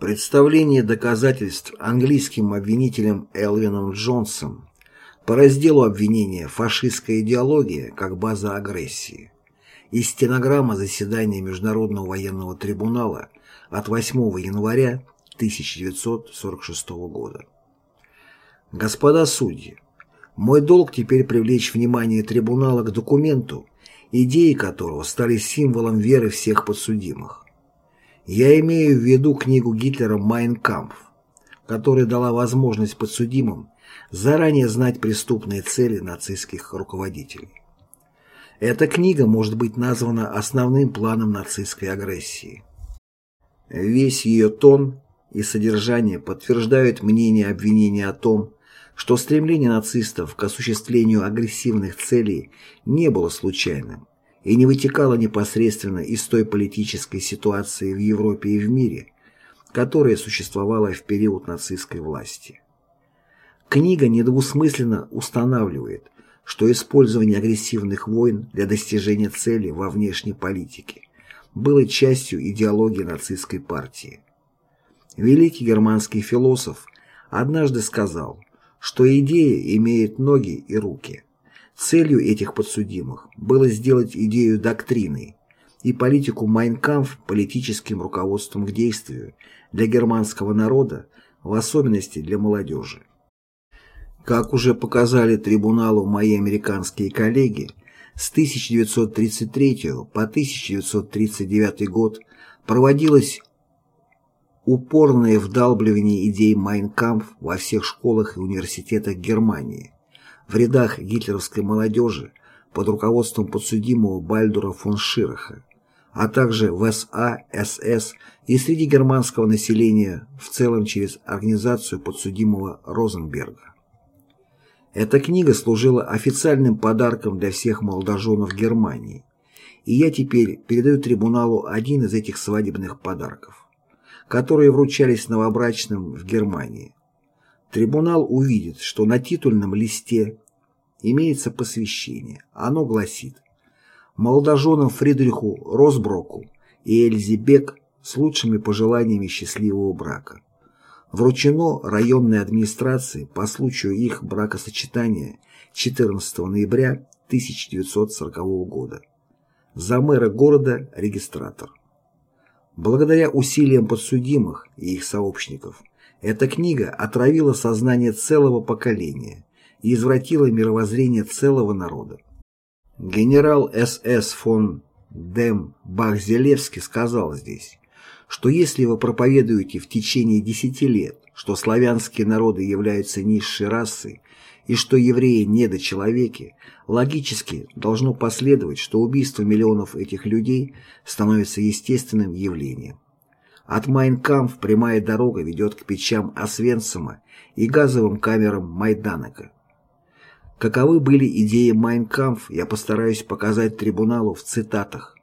Представление доказательств английским обвинителем Элвином Джонсом по разделу обвинения «Фашистская идеология как база агрессии» и стенограмма заседания Международного военного трибунала от 8 января 1946 года. Господа судьи, мой долг теперь привлечь внимание трибунала к документу, идеи которого стали символом веры всех подсудимых. Я имею в виду книгу Гитлера «Майн Кампф», которая дала возможность подсудимым заранее знать преступные цели нацистских руководителей. Эта книга может быть названа основным планом нацистской агрессии. Весь ее тон и содержание подтверждают мнение обвинения о том, что стремление нацистов к осуществлению агрессивных целей не было случайным и не вытекало непосредственно из той политической ситуации в Европе и в мире, которая существовала в период нацистской власти. Книга недвусмысленно устанавливает, что использование агрессивных войн для достижения цели во внешней политике было частью идеологии нацистской партии. Великий германский философ однажды сказал, что идея имеет ноги и руки. Целью этих подсудимых было сделать идею доктриной и политику Майнкамф политическим руководством к действию для германского народа, в особенности для молодежи. Как уже показали трибуналу мои американские коллеги, с 1933 по 1939 год проводилось упорное вдалбливание идей Майнкампф во всех школах и университетах Германии, в рядах гитлеровской молодежи под руководством подсудимого Бальдура фон Шираха, а также в СА, СС и среди германского населения в целом через организацию подсудимого Розенберга. Эта книга служила официальным подарком для всех молодоженов Германии, и я теперь передаю трибуналу один из этих свадебных подарков, которые вручались новобрачным в Германии. Трибунал увидит, что на титульном листе имеется посвящение. Оно гласит «Молодоженам Фридриху Росброку и Эльзе Бек с лучшими пожеланиями счастливого брака» вручено районной администрации по случаю их бракосочетания 14 ноября 1940 года. За мэра города регистратор. Благодаря усилиям подсудимых и их сообщников, эта книга отравила сознание целого поколения и извратила мировоззрение целого народа. Генерал СС фон Дем Бахзелевский сказал здесь что если вы проповедуете в течение десяти лет, что славянские народы являются низшей расой и что евреи недочеловеки, логически должно последовать, что убийство миллионов этих людей становится естественным явлением. От Майнкамф прямая дорога ведет к печам Освенцима и газовым камерам Майданака. Каковы были идеи Майнкамф, я постараюсь показать трибуналу в цитатах.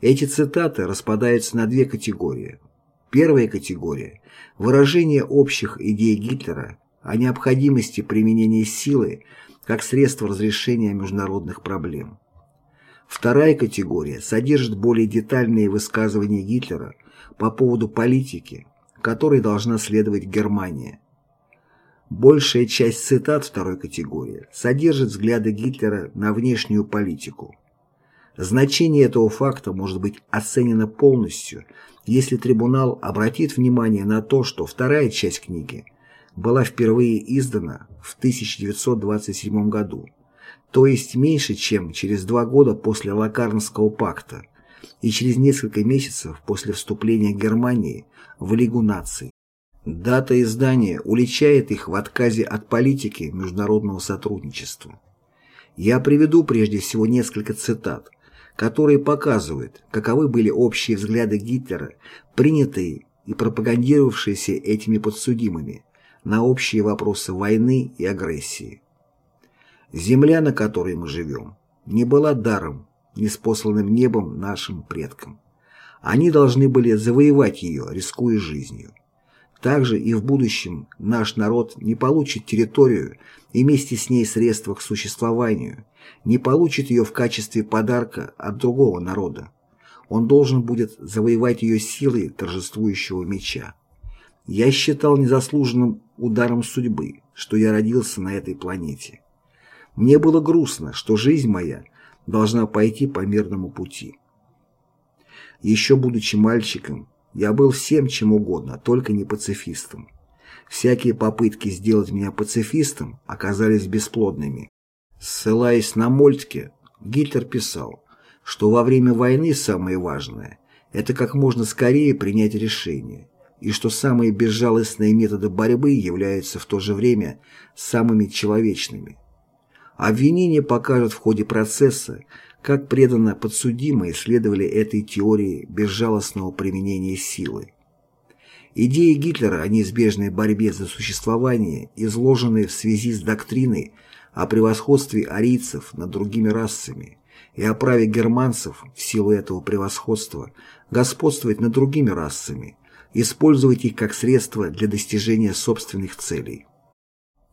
Эти цитаты распадаются на две категории. Первая категория – выражение общих идей Гитлера о необходимости применения силы как средство разрешения международных проблем. Вторая категория содержит более детальные высказывания Гитлера по поводу политики, которой должна следовать Германия. Большая часть цитат второй категории содержит взгляды Гитлера на внешнюю политику. Значение этого факта может быть оценено полностью, если трибунал обратит внимание на то, что вторая часть книги была впервые издана в 1927 году, то есть меньше, чем через два года после Лакарнского пакта и через несколько месяцев после вступления Германии в Лигу наций. Дата издания уличает их в отказе от политики международного сотрудничества. Я приведу прежде всего несколько цитат, которые показывают, каковы были общие взгляды Гитлера, принятые и пропагандировавшиеся этими подсудимыми на общие вопросы войны и агрессии. Земля, на которой мы живем, не была даром, неспосланным небом нашим предкам. Они должны были завоевать ее, рискуя жизнью. Также и в будущем наш народ не получит территорию и вместе с ней средства к существованию, не получит ее в качестве подарка от другого народа. Он должен будет завоевать ее силой торжествующего меча. Я считал незаслуженным ударом судьбы, что я родился на этой планете. Мне было грустно, что жизнь моя должна пойти по мирному пути. Еще будучи мальчиком, я был всем чем угодно, только не пацифистом. Всякие попытки сделать меня пацифистом оказались бесплодными. Ссылаясь на Мольтке, Гитлер писал, что во время войны самое важное – это как можно скорее принять решение, и что самые безжалостные методы борьбы являются в то же время самыми человечными. Обвинение покажет в ходе процесса, как преданно подсудимые следовали этой теории безжалостного применения силы. Идеи Гитлера о неизбежной борьбе за существование, изложенные в связи с доктриной о превосходстве арийцев над другими расами и о праве германцев в силу этого превосходства господствовать над другими расами, использовать их как средство для достижения собственных целей.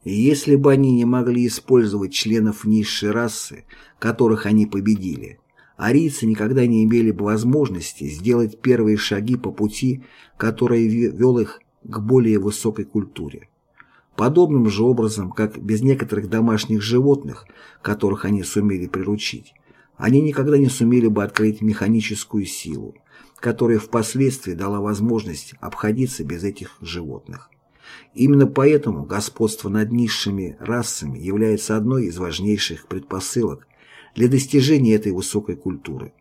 И если бы они не могли использовать членов низшей расы, которых они победили, арийцы никогда не имели бы возможности сделать первые шаги по пути, который вел их к более высокой культуре. Подобным же образом, как без некоторых домашних животных, которых они сумели приручить, они никогда не сумели бы открыть механическую силу, которая впоследствии дала возможность обходиться без этих животных. Именно поэтому господство над низшими расами является одной из важнейших предпосылок для достижения этой высокой культуры.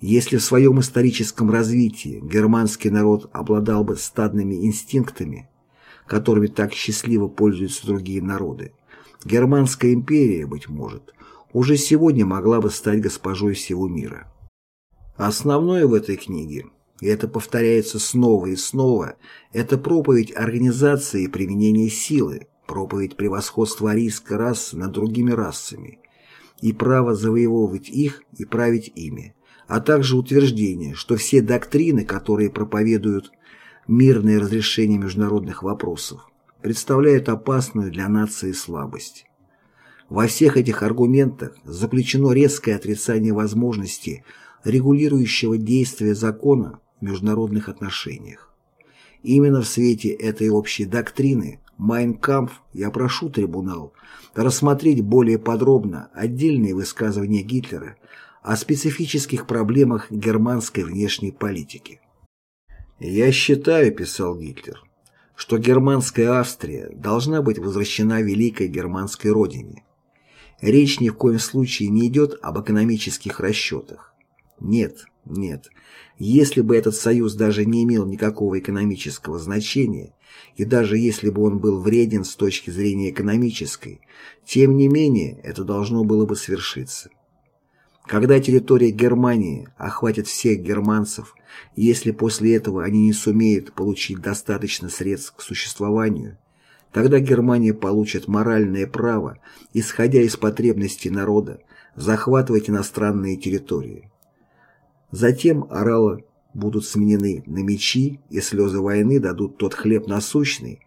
Если в своем историческом развитии германский народ обладал бы стадными инстинктами, которыми так счастливо пользуются другие народы, Германская империя, быть может, уже сегодня могла бы стать госпожой всего мира. Основное в этой книге, и это повторяется снова и снова, это проповедь организации и применения силы, проповедь превосходства арийской расы над другими расами и право завоевывать их и править ими, а также утверждение, что все доктрины, которые проповедуют мирное разрешение международных вопросов, представляют опасную для нации слабость. Во всех этих аргументах заключено резкое отрицание возможности регулирующего действия закона международных отношениях. Именно в свете этой общей доктрины Майнкампф я прошу трибунал рассмотреть более подробно отдельные высказывания Гитлера о специфических проблемах германской внешней политики. «Я считаю, — писал Гитлер, — что германская Австрия должна быть возвращена великой германской родине. Речь ни в коем случае не идет об экономических расчетах. Нет, нет. Если бы этот союз даже не имел никакого экономического значения, и даже если бы он был вреден с точки зрения экономической, тем не менее это должно было бы свершиться. Когда территория Германии охватит всех германцев, если после этого они не сумеют получить достаточно средств к существованию, тогда Германия получит моральное право, исходя из потребностей народа, захватывать иностранные территории. Затем орала будут сменены на мечи, и слезы войны дадут тот хлеб насущный,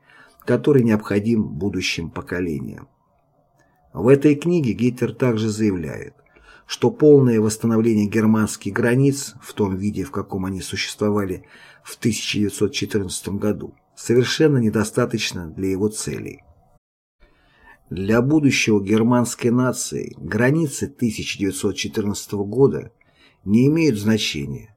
который необходим будущим поколениям. В этой книге Гитлер также заявляет, что полное восстановление германских границ в том виде, в каком они существовали в 1914 году, совершенно недостаточно для его целей. Для будущего германской нации границы 1914 года не имеют значения.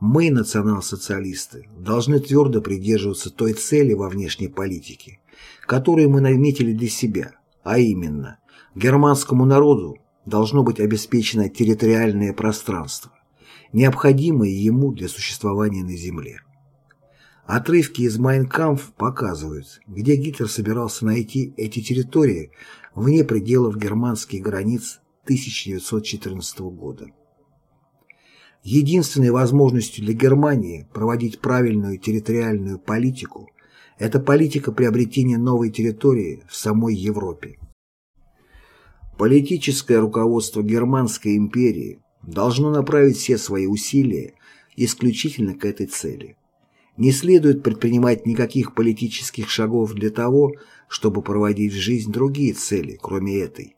Мы, национал-социалисты, должны твердо придерживаться той цели во внешней политике, которую мы наметили для себя, а именно, германскому народу должно быть обеспечено территориальное пространство, необходимое ему для существования на земле. Отрывки из «Майнкампф» показывают, где Гитлер собирался найти эти территории вне пределов германских границ 1914 года. Единственной возможностью для Германии проводить правильную территориальную политику – это политика приобретения новой территории в самой Европе. Политическое руководство Германской империи должно направить все свои усилия исключительно к этой цели. Не следует предпринимать никаких политических шагов для того, чтобы проводить в жизнь другие цели, кроме этой.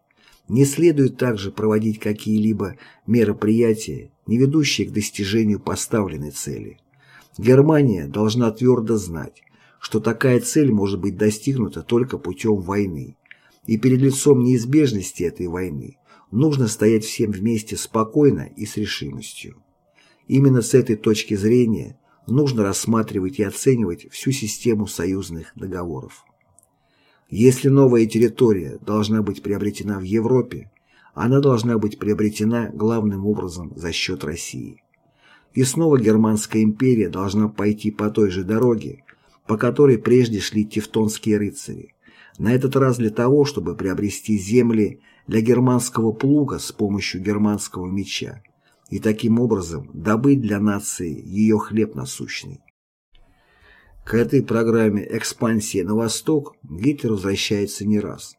Не следует также проводить какие-либо мероприятия, не ведущие к достижению поставленной цели. Германия должна твердо знать, что такая цель может быть достигнута только путем войны, и перед лицом неизбежности этой войны нужно стоять всем вместе спокойно и с решимостью. Именно с этой точки зрения нужно рассматривать и оценивать всю систему союзных договоров. Если новая территория должна быть приобретена в Европе, она должна быть приобретена главным образом за счет России. И снова Германская империя должна пойти по той же дороге, по которой прежде шли тевтонские рыцари, на этот раз для того, чтобы приобрести земли для германского плуга с помощью германского меча и таким образом добыть для нации ее хлеб насущный. К этой программе экспансии на восток Гитлер возвращается не раз.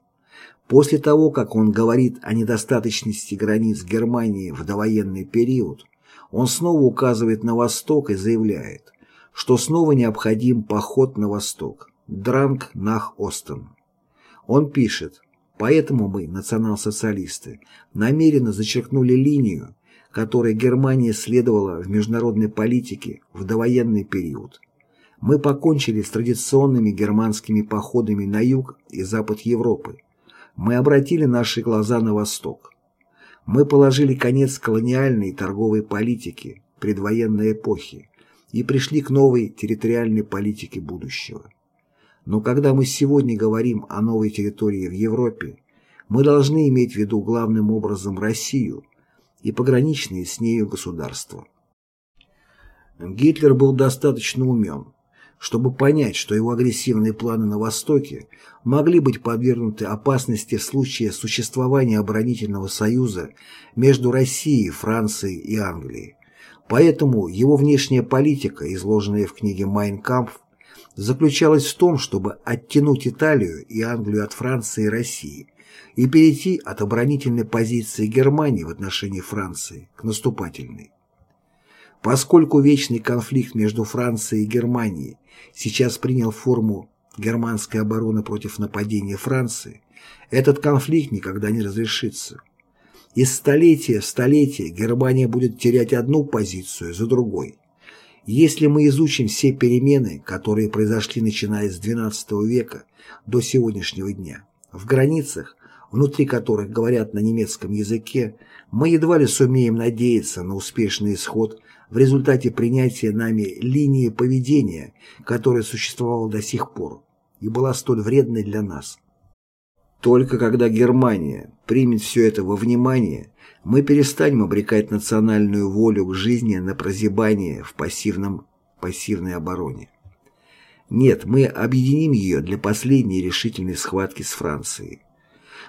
После того, как он говорит о недостаточности границ Германии в довоенный период, он снова указывает на восток и заявляет, что снова необходим поход на восток, Дранг нах Остен. Он пишет, поэтому мы, национал-социалисты, намеренно зачеркнули линию, которой Германия следовала в международной политике в довоенный период. Мы покончили с традиционными германскими походами на юг и запад Европы. Мы обратили наши глаза на восток. Мы положили конец колониальной торговой политике предвоенной эпохи и пришли к новой территориальной политике будущего. Но когда мы сегодня говорим о новой территории в Европе, мы должны иметь в виду главным образом Россию и пограничные с нею государства. Гитлер был достаточно умен, чтобы понять, что его агрессивные планы на Востоке могли быть подвергнуты опасности в случае существования оборонительного союза между Россией, Францией и Англией. Поэтому его внешняя политика, изложенная в книге «Майн Кампф», заключалась в том, чтобы оттянуть Италию и Англию от Франции и России и перейти от оборонительной позиции Германии в отношении Франции к наступательной. Поскольку вечный конфликт между Францией и Германией сейчас принял форму германской обороны против нападения Франции, этот конфликт никогда не разрешится. Из столетия в столетие Германия будет терять одну позицию за другой. Если мы изучим все перемены, которые произошли начиная с XII века до сегодняшнего дня, в границах, внутри которых говорят на немецком языке, мы едва ли сумеем надеяться на успешный исход в результате принятия нами линии поведения, которая существовала до сих пор и была столь вредной для нас. Только когда Германия примет все это во внимание, мы перестанем обрекать национальную волю к жизни на прозябание в пассивном, пассивной обороне. Нет, мы объединим ее для последней решительной схватки с Францией.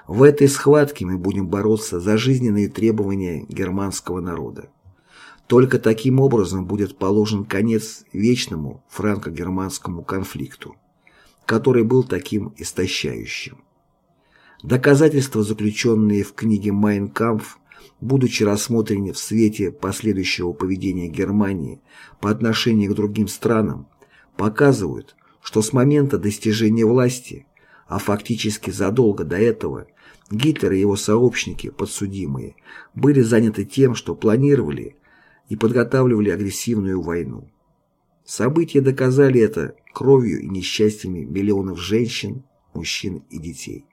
В этой схватке мы будем бороться за жизненные требования германского народа. Только таким образом будет положен конец вечному франко-германскому конфликту, который был таким истощающим. Доказательства, заключенные в книге «Майн Кампф», будучи рассмотрены в свете последующего поведения Германии по отношению к другим странам, показывают, что с момента достижения власти, а фактически задолго до этого, Гитлер и его сообщники, подсудимые, были заняты тем, что планировали и подготавливали агрессивную войну. События доказали это кровью и несчастьями миллионов женщин, мужчин и детей.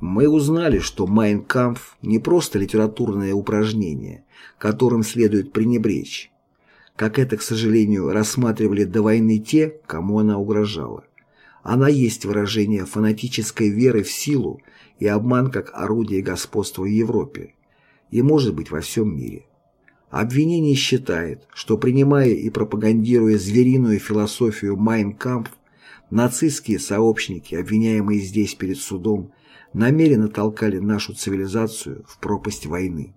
Мы узнали, что «Майн Кампф» не просто литературное упражнение, которым следует пренебречь, как это, к сожалению, рассматривали до войны те, кому она угрожала. Она есть выражение фанатической веры в силу и обман как орудие господства в Европе и, может быть, во всем мире. Обвинение считает, что принимая и пропагандируя звериную философию «Майн Кампф», нацистские сообщники, обвиняемые здесь перед судом, намеренно толкали нашу цивилизацию в пропасть войны.